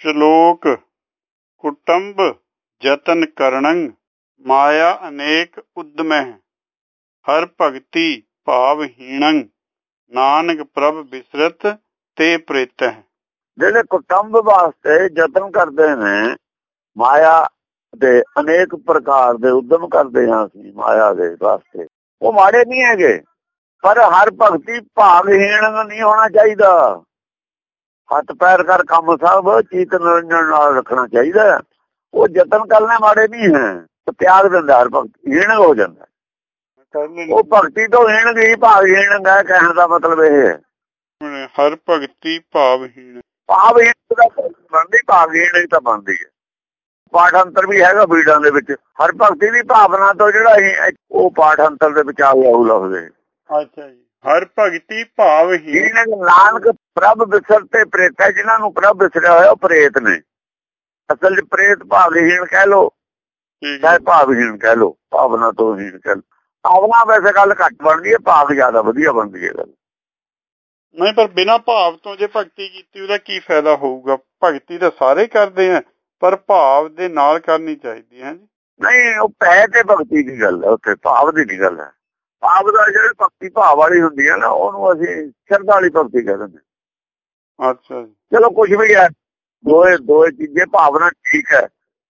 ਸ਼ਲੋਕ ਕੁਟੰਬ ਜਤਨ ਕਰਣੰ ਮਾਇਆ ਅਨੇਕ ਉਦਮਹਿ, ਹਰ ਭਗਤੀ ਭਾਵ ਹੀਣੰ, ਨਾਨਕ ਪ੍ਰਭ ਬਿਸਰਤ ਤੇ ਪ੍ਰੇਤਹਿ। ਜਿਹੜੇ ਕੁਟੰਬ ਵਾਸਤੇ ਯਤਨ ਕਰਦੇ ਨੇ, ਮਾਇਆ ਦੇ ਅਨੇਕ ਪ੍ਰਕਾਰ ਦੇ ਉਦਮ ਕਰਦੇ ਹਾਂ ਅਸੀਂ, ਮਾਇਆ ਦੇ ਵਾਸਤੇ। ਉਹ ਮਾੜੇ ਨਹੀਂ ਹੈਗੇ, ਪਰ ਹਰ ਭਗਤੀ ਭਾਵਹੀਣ ਨਹੀਂ ਹੋਣਾ ਚਾਹੀਦਾ। ਹੱਥ ਪੈਰ ਕਰ ਕੰਮ ਸਭ ਚੀਤ ਨਿਰੰਜਨ ਨਾਲ ਰੱਖਣਾ ਚਾਹੀਦਾ ਉਹ ਯਤਨ ਕਰਨਾ ਮਾੜੇ ਨਹੀਂ ਹੈ ਤੇ ਤਿਆਗ ਦਿੰਦਾ ਹਰ ਭਗਤੀ ਹੀਣ ਹੋ ਜਾਂਦਾ। ਉਹ ਭਗਤੀ ਤੋਂ ਹੀਣ ਗਈ ਭਾਗਹੀਣ ਹੈ ਕਹਿਣ ਦਾ ਮਤਲਬ ਇਹ ਹੈ। ਹਰ ਭਗਤੀ ਭਾਵ ਹੀਣ। ਭਾਵਹੀਣ ਦਾ ਬਣਦੀ ਭਾਗਹੀਣ ਤਾਂ ਬਣਦੀ ਹੈ ਪਾਠ ਅੰਤਰ ਵੀ ਹੈਗਾ ਬੀੜਾਂ ਦੇ ਵਿੱਚ। ਹਰ ਭਗਤੀ ਦੀ ਭਾਵਨਾ ਤੋਂ ਜਿਹੜਾ ਉਹ ਪਾਠ ਅੰਤਰ ਦੇ ਵਿੱਚ ਆ ਗਿਆ ਉਹ ਲਫ਼ਜ਼ ਅੱਛਾ ਜੀ। ਹਰ ਭਗਤੀ ਭਾਵ ਹੀਣ ਜਿਹਨਾਂ ਨਾਨਕ ਪ੍ਰਭ ਵਿਸਰ ਤੇ ਪ੍ਰੇਤ ਹੈ ਜਿਨ੍ਹਾਂ ਨੂੰ ਪ੍ਰਭ ਵਿਸਰਿਆ ਹੋਇਆ ਉਹ ਪ੍ਰੇਤ ਨੇ। ਅਸਲ ਚ ਪ੍ਰੇਤ ਭਾਵਹੀਣ ਕਹਿ ਲੋ ਚਾਹੇ ਭਾਵਹੀਣ ਕਹਿ ਲੋ ਭਾਵਨਾ ਤੋਂ ਹੀਣ ਕਹਿ ਲੋ ਭਾਵਨਾ ਵੈਸੇ ਗੱਲ ਘੱਟ ਬਣਦੀ ਹੈ ਭਾਵ ਜ਼ਿਆਦਾ ਵਧੀਆ ਬਣਦੀ ਹੈ ਗੱਲ। ਨਹੀਂ ਪਰ ਬਿਨਾ ਭਾਵ ਤੋਂ ਜੇ ਭਗਤੀ ਕੀਤੀ ਉਹਦਾ ਕੀ ਫਾਇਦਾ ਹੋਊਗਾ? ਭਗਤੀ ਤਾਂ ਸਾਰੇ ਕਰਦੇ ਆ ਪਰ ਭਾਵ ਦੇ ਨਾਲ ਕਰਨੀ ਚਾਹੀਦੀ ਹੈ ਜੀ। ਨਹੀਂ ਉਹ ਪੈ ਤੇ ਭਗਤੀ ਦੀ ਗੱਲ ਹੈ ਉੱਥੇ ਭਾਵ ਦੀ ਨਹੀਂ ਗੱਲ ਹੈ? ਭਾਵ ਦਾ ਜਿਹੜੀ ਭਗਤੀ ਭਾਵ ਵਾਲੀ ਹੁੰਦੀ ਹੈ ਨਾ ਉਹਨੂੰ ਅਸੀਂ ਸ਼ਰਧਾ ਵਾਲੀ ਭਗਤੀ ਕਹਿੰਦੇ ਨੇ ਅੱਛਾ ਜੀ। ਚਲੋ ਕੁਝ ਵੀ ਹੈ ਦੋਏ ਦੋਏ ਚੀਜ਼ੇ ਭਾਵਨਾ ਠੀਕ ਹੈ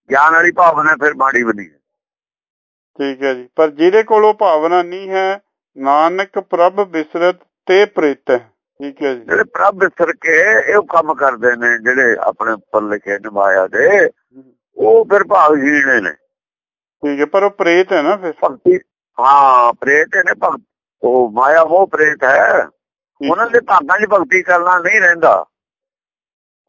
ਗਿਆਨ ਵਾਲੀ ਭਾਵਨਾ ਫਿਰ ਮਾੜੀ ਬਣੀ ਹੈ। ਠੀਕ ਹੈ ਜੀ। ਪਰ ਜਿਹਦੇ ਕੋਲੋਂ ਭਾਵਨਾ ਨਹੀਂ ਹੈ ਨਾਨਕ ਪ੍ਰਭ ਬਿਸਰਤ ਤੇ ਪ੍ਰੀਤ ਠੀਕ ਹੈ ਜੀ। ਜਿਹੜੇ ਪ੍ਰਭ ਬਿਸਰ ਕੇ ਇਹ ਕੰਮ ਕਰਦੇ ਨੇ ਜਿਹੜੇ ਆਪਣੇ ਉੱਪਰ ਲਿਖੇ ਨਿਭਾਇਆ ਦੇ ਉਹ ਫਿਰ ਭਾਵਹੀਣ ਨੇ। ਠੀਕ ਹੈ ਪਰ ਉਹ ਪ੍ਰੇਤ ਹੈ ਨਾ ਫਿਰ। ਭਗਤੀ ਹਾਂ ਪ੍ਰੇਤ ਨੇ ਭਗਤ ਉਹ ਮਾਇਆ ਉਹ ਪ੍ਰੇਤ ਹੈ। ਉਹਨਾਂ ਦੇ ਭਾਗਾਂ 'ਚ ਭਗਤੀ ਕਰਨਾ ਨਹੀਂ ਰਹਿੰਦਾ।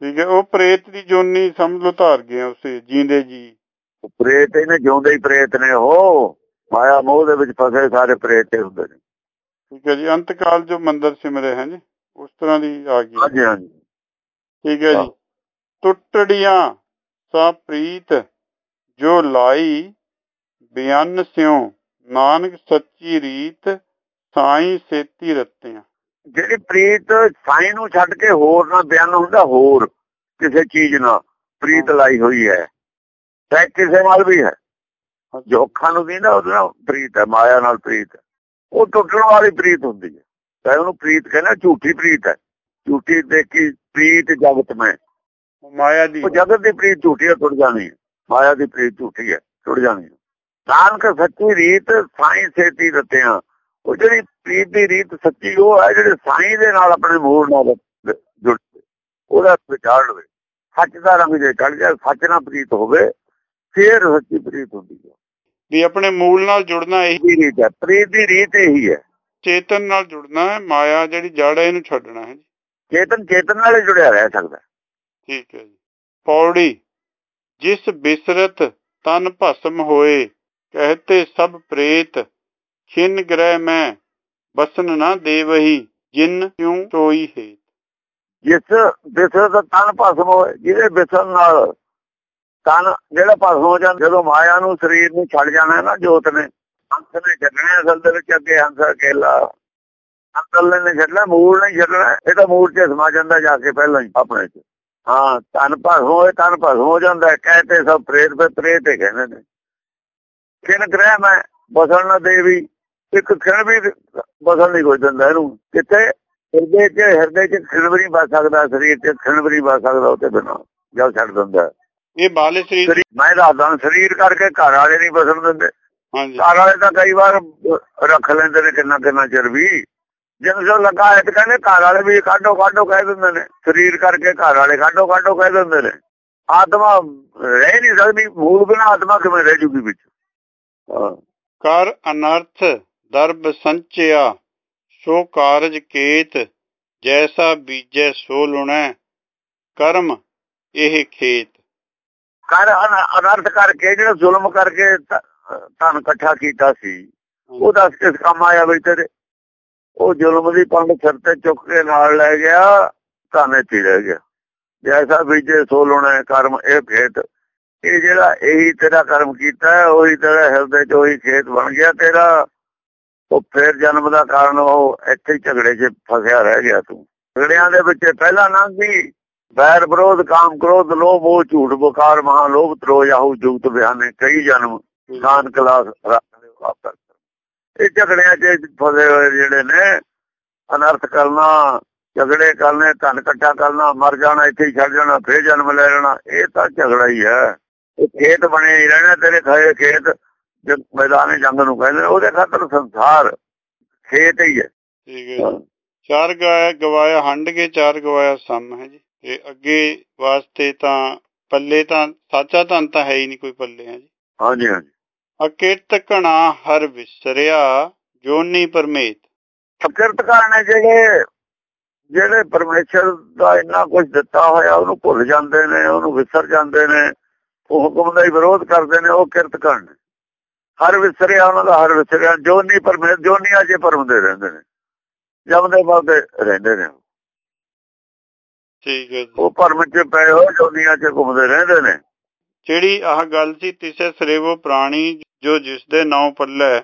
ਠੀਕ ਹੈ ਉਹ ਪ੍ਰੇਤ ਦੀ ਜੋਨੀ ਸਮਝ ਲੋ ਧਾਰ ਗਏ ਉਸੇ ਜੀਂਦੇ ਜੀ। ਪ੍ਰੇਤ ਇਹਨੇ ਜਿਉਂਦੇ ਹੀ ਪ੍ਰੇਤ ਨੇ ਉਹ। ਮਾਇਆ ਮੋਹ ਦੇ ਵਿੱਚ ਫਸੇ ਸਾਰੇ ਪ੍ਰੇਤ ਹੁੰਦੇ ਨੇ। ਠੀਕ ਹੈ ਜੀ ਅੰਤਕਾਲ ਜੋ ਮੰਦਰ ਸਿਮਰੇ ਹੈ ਜੀ ਉਸ ਤਰ੍ਹਾਂ ਦੀ ਆ ਗਈ। ਹਾਂਜੀ ਹਾਂਜੀ। ਠੀਕ ਹੈ ਜੀ। ਟੁੱਟੜੀਆਂ ਸਾ ਪ੍ਰੀਤ ਜੋ ਲਾਈ ਬਿਆਨ ਸਿਉ ਨਾਨਕ ਸੱਚੀ ਰੀਤ ਸਾਈ ਸੇਤੀ ਰਤਿਆਂ। ਜਿਹੜੀ ਪ੍ਰੀਤ ਸਾਈ ਨੂੰ ਛੱਡ ਕੇ ਹੋਰ ਨਾ ਬਿਆਨ ਹੁੰਦਾ ਹੋਰ ਕਿਸੇ ਚੀਜ਼ ਨਾਲ ਪ੍ਰੀਤ ਲਾਈ ਹੋਈ ਹੈ। ਚਾਹੇ ਕਿਸੇ ਨਾਲ ਵੀ ਹੈ। ਜੋ ਅੱਖਾਂ ਨੂੰ ਵੀ ਨਾ ਉਹਦੇ ਨਾਲ ਪ੍ਰੀਤ ਹੈ ਮਾਇਆ ਨਾਲ ਪ੍ਰੀਤ ਉਹ ਟੁੱਟਣ ਵਾਲੀ ਪ੍ਰੀਤ ਹੁੰਦੀ ਹੈ। ਚਾਹੇ ਉਹਨੂੰ ਪ੍ਰੀਤ ਕਹਿੰਦਾ ਝੂਠੀ ਪ੍ਰੀਤ ਹੈ। ਝੂਠੀ ਦੇਖੀ ਪ੍ਰੀਤ ਜਗਤ ਮੈਂ। ਮਾਇਆ ਦੀ ਉਹ ਜਗਤ ਦੀ ਪ੍ਰੀਤ ਝੂਠੀ ਹੈ ਟੁੱਟ ਜਾਣੀ ਹੈ। ਮਾਇਆ ਦੀ ਪ੍ਰੀਤ ਝੂਠੀ ਹੈ ਟੁੱਟ ਜਾਣੀ ਹੈ। ਨਾਨਕ ਸੱਚੀ ਰੀਤ ਸਾਈ ਸੇਤੀ ਦਿੱਤਿਆਂ। ਉਹ ਜਿਹੜੀ ਪ੍ਰੀਤ ਦੀ ਰੀਤ ਸੱਚੀ ਉਹ ਹੈ ਜਿਹੜੇ ਸਾਈ ਦੇ ਨਾਲ ਆਪਣੇ ਮੂਲ ਨਾਲ ਜੁੜ ਉਹਦਾ ਵਿਚਾਰ ਲਵੇ। ਸੱਚ ਦਾ ਰੰਗ ਜੇ ਚੜ ਜਾ ਸੱਚ ਨਾਲ ਪ੍ਰੀਤ ਹੋਵੇ ਫੇਰ ਸੱਚੀ ਪ੍ਰੀਤ ਹੁੰਦੀ ਹੈ ਵੀ ਆਪਣੇ ਮੂਲ ਨਾਲ ਜੁੜਨਾ ਇਹੀ ਰੀਤ ਹੈ ਪ੍ਰੀਤ ਦੀ ਰੀਤ ਇਹੀ ਹੈ। ਚੇਤਨ ਨਾਲ ਜੁੜਨਾ ਹੈ ਮਾਇਆ ਜਿਹੜੀ ਜੜ ਹੈ ਇਹਨੂੰ ਛੱਡਣਾ ਹੈ ਚੇਤਨ ਚੇਤਨ ਨਾਲ ਜੁੜਿਆ ਰਹਿ ਸਕਦਾ ਠੀਕ ਹੈ ਜੀ। ਪੌੜੀ ਜਿਸ ਬਿਸਰਤ ਤਨ ਭਸਮ ਹੋਏ ਕਹਤੇ ਸਭ ਪ੍ਰੇਤ ਖਿਨ ਗ੍ਰਹਿ ਮੈਂ, ਬਸਨ ਨਾ ਦੇਵਹੀ, ਜਿਨ ਕਿਉ ਸੋਈ ਹੈ ਜਿਸ ਬਿਸਰ ਦਾ ਤਨ ਭਸਮ ਹੋਏ, ਜਿਹਦੇ ਬਿਸਰ ਨਾਲ ਤਨ ਜਿਹੜਾ ਭਸਮ ਹੋ ਜਾਂਦਾ, ਜਦੋਂ ਮਾਇਆ ਨੂੰ ਸਰੀਰ ਨੂੰ ਛੱਡ ਜਾਣਾ ਨਾ ਜੋਤ ਨੇ ਹੰਸ ਨੇ ਛੱਡਣਾ, ਅਸਲ ਦੇ ਵਿੱਚ ਅੱਗੇ ਹੰਸ ਅਕੇਲਾ। ਅੰਤਲ ਨੇ ਛੱਡਣਾ, ਮੂਲ ਨਹੀਂ ਛੱਡਣਾ, ਇਹ ਤਾਂ ਮੂਲ 'ਚ ਸਮਾ ਜਾਂਦਾ ਜਾ ਕੇ ਪਹਿਲਾਂ ਹੀ, ਆਪਣੇ 'ਚ। ਹਾਂ, ਤਨ ਭਸਮ ਹੋਏ, ਤਨ ਭਸਮ ਹੋ ਜਾਂਦਾ, ਕਹਤੇ ਸਭ ਪ੍ਰੇਤ ਤੇ ਪ੍ਰੇਤ ਹੀ ਕਹਿੰਦੇ ਨੇ। ਕਿਨ ਗ੍ਰਹਿ ਮੈਂ ਬਸਣ ਨਾ ਦੇਵੀ ਇੱਕ ਖਣ ਵੀ ਬਸਣ ਨਹੀਂ ਕੋਈ ਦਿੰਦਾ ਇਹਨੂੰ। ਕਿਤੇ ਹਿਰਦੇ 'ਚ ਹਿਰਦੇ 'ਚ ਖਣ ਵੀ ਨਹੀਂ ਬਸ ਸਕਦਾ ਸਰੀਰ 'ਚ ਖਣ ਵੀ ਨਹੀਂ ਬਸ ਸਕਦਾ ਉਹਤੇ ਬਿਨਾ ਜਦ ਛੱਡ ਦਿੰਦਾ। ਇਹ ਬਾਲੇ ਸਰੀਰ ਮੈਂ ਦੱਸਦਾ ਸਰੀਰ ਕਰਕੇ ਘਰ ਵਾਲੇ ਨਹੀਂ ਬਸਣ ਦਿੰਦੇ। ਹਾਂਜੀ। ਘਰ ਵਾਲੇ ਤਾਂ ਕਈ ਵਾਰ ਰੱਖ ਲੈਂਦੇ ਨੇ ਕਿੰਨਾ ਕਿੰਨਾ ਚਿਰ ਵੀ। ਜਦੋਂ ਜੋ ਲੱਗਾ ਹੈ ਤੇ ਕਹਿੰਦੇ ਘਰ ਵਾਲੇ ਵੀ ਕਾਢੋ ਕਾਢੋ ਕਹਿ ਦਿੰਦੇ ਨੇ। ਸਰੀਰ ਕਰਕੇ ਘਰ ਵਾਲੇ ਕਾਢੋ ਕਾਢੋ ਕਹਿ ਦਿੰਦੇ ਨੇ। ਆਤਮਾ ਰਹਿ ਨਹੀਂ ਸਕਦੀ ਮੂਲ ਬਿਨਾ ਆਤਮਾ ਕਿਵੇਂ ਰਹਿ ਜੂਗੀ ਵਿੱਚ? ਕਰ ਅਨਰਥ ਦਰਬ ਸੰਚਿਆ ਸੋ ਕਾਰਜ ਕੇਤ ਜੈਸਾ ਬੀਜੈ ਸੋ ਲੁਣੈ ਕਰਮ ਇਹ ਖੇਤ। ਕਰ ਅਨਰਥ ਕਰਕੇ ਜਿਹੜਾ ਜ਼ੁਲਮ ਕਰਕੇ ਧਨ ਇਕੱਠਾ ਕੀਤਾ ਸੀ ਉਹ ਦੱਸ ਕਿਸ ਕੰਮ ਆਇਆ ਬਈ ਤੇਰੇ ਉਹ ਜ਼ੁਲਮ ਦੀ ਪੰਡ ਸਿਰ ਤੇ ਚੁੱਕ ਕੇ ਨਾਲ ਲੈ ਗਿਆ ਧਨ ਇੱਥੇ ਰਹਿ ਗਿਆ। ਜੈਸਾ ਬੀਜੇ ਸੋ ਲੁਣੈ ਕਰਮ ਇਹ ਖੇਤ। ਇਹ ਜਿਹੜਾ ਇਹੀ ਤੇਰਾ ਕਰਮ ਕੀਤਾ ਉਹੀ ਤੇਰਾ ਹਿਰਦੇ 'ਚ ਉਹੀ ਖੇਤ ਬਣ ਗਿਆ ਤੇਰਾ। ਉਹ ਫੇਰ ਜਨਮ ਦਾ ਕਾਰਨ ਉਹ ਇੱਥੇ ਹੀ ਝਗੜੇ 'ਚ ਫਸਿਆ ਰਹਿ ਗਿਆ ਤੂੰ। ਝਗੜਿਆਂ ਦੇ ਵਿੱਚ ਪਹਿਲਾਂ ਲੰਘ ਗਈ ਬੈਰ ਵਿਰੋਧ, ਕਾਮ ਕ੍ਰੋਧ, ਲੋਭ, ਉਹ ਝੂਠ, ਬੁਕਾਰ ਮਹਾ ਲੋਭ ਤਰੋ ਯਾਹੂ, ਜੁਗਤ, ਬਿਆਨੇ, ਕਈ ਜਨਮ ਖਾਨ ਕਲਾਸ ਰੱਖ ਇਹ ਝਗੜਿਆਂ 'ਚ ਫਸੇ ਹੋਏ ਜਿਹੜੇ ਨੇ, ਅਨਰਥ ਕਰਨਾ, ਝਗੜੇ ਕਰਨੇ, ਧਨ ਇਕੱਠਾ ਕਰਨਾ, ਮਰ ਜਾਣਾ, ਇੱਥੇ ਹੀ ਛੱਡ ਜਾਣਾ, ਫੇਰ ਜਨਮ ਲੈ ਲੈਣਾ, ਇਹ ਤਾਂ ਝਗੜਾ ਹੀ ਹੈ। ਖੇਤ ਬਣੇ ਹੀ ਰਹਿਣਾ ਤੇਰੇ ਖਾਏ ਖੇਤ ਜਦ ਮੈਦਾਨੇ ਜੰਗ ਨੂੰ ਕਹਿੰਦੇ ਉਹਦੇ ਖਾਤਰ ਸੰਸਾਰ ਖੇਤ ਹੀ ਹੈ। ਠੀਕ ਹੈ ਜੀ। ਚਾਰ ਗਾਇਆ ਗਵਾਇਆ ਹੰਡ ਕੇ ਚਾਰ ਗਵਾਇਆ ਸਮ ਹੈ ਜੀ। ਤੇ ਅੱਗੇ ਵਾਸਤੇ ਤਾਂ ਪੱਲੇ ਤਾਂ ਸਾਚਾ ਧਨ ਤਾਂ ਹੈ ਹੀ ਨਹੀਂ ਕੋਈ ਪੱਲੇ ਹੈ ਜੀ। ਹਾਂਜੀ ਹਾਂਜੀ। ਅਕਿਰਤ ਘਣਾ ਹਰ ਵਿਸਰਿਆ ਜੋਨੀ ਪਰਮੇਤ। ਫਕਰਤਕਾਰ ਨੇ ਜਿਹੜੇ ਜਿਹੜੇ ਪਰਮੇਸ਼ਰ ਦਾ ਇੰਨਾ ਕੁਝ ਦਿੱਤਾ ਹੋਇਆ ਉਹਨੂੰ ਭੁੱਲ ਜਾਂਦੇ ਨੇ ਉਹਨੂੰ ਵਿਸਰ ਜਾਂਦੇ ਨੇ। ਉਹ ਹੁਕਮ ਦਾ ਹੀ ਵਿਰੋਧ ਕਰਦੇ ਨੇ ਉਹ ਕਿਰਤ ਕਰਨ। ਹਰ ਵਿਸਰਿਆ ਉਹਨਾਂ ਦਾ ਹਰ ਵਿਸਰਿਆ। ਜੋ ਨਹੀਂ ਪਰਮੇਸ਼ਰ ਜੋ ਨਹੀਂ ਅਜੇ ਪਰਮਦੇ ਰਹਿੰਦੇ ਨੇ। ਜਮਦੇ ਮਰਦੇ ਰਹਿੰਦੇ ਨੇ ਠੀਕ ਹੈ ਜੀ। ਉਹ ਪਰਮ ਚ ਪਏ ਹੋ ਜੋਨੀਆਂ ਚ ਘੁੰਮਦੇ ਰਹਿੰਦੇ ਨੇ। ਜਿਹੜੀ ਆਹ ਗੱਲ ਸੀ ਤਿਸੇ ਸਰੇਵੋ ਪ੍ਰਾਣੀ ਜੋ ਜਿਸ ਦੇ ਨਾਂ ਪੱਲੇ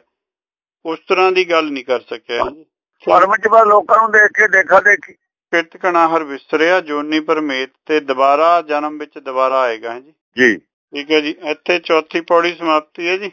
ਉਸ ਤਰ੍ਹਾਂ ਦੀ ਗੱਲ ਨਹੀਂ ਕਰ ਸਕਿਆ ਪਰਮ ਚ ਬਸ ਲੋਕਾਂ ਨੂੰ ਦੇਖ ਕੇ ਦੇਖਾ ਦੇਖੀ। ਕਿਰਤ ਘਣਾ ਹਰ ਵਿਸਰਿਆ ਜੋਨੀ ਪਰਮੇਤ ਤੇ ਦੁਬਾਰਾ ਜਨਮ ਵਿੱਚ ਦੁਬਾਰਾ ਆਏਗਾ ਜੀ। ਜੀ। ਠੀਕ ਹੈ ਜੀ ਇੱਥੇ ਚੌਥੀ ਪੌੜੀ ਸਮਾਪਤੀ ਹੈ ਜੀ।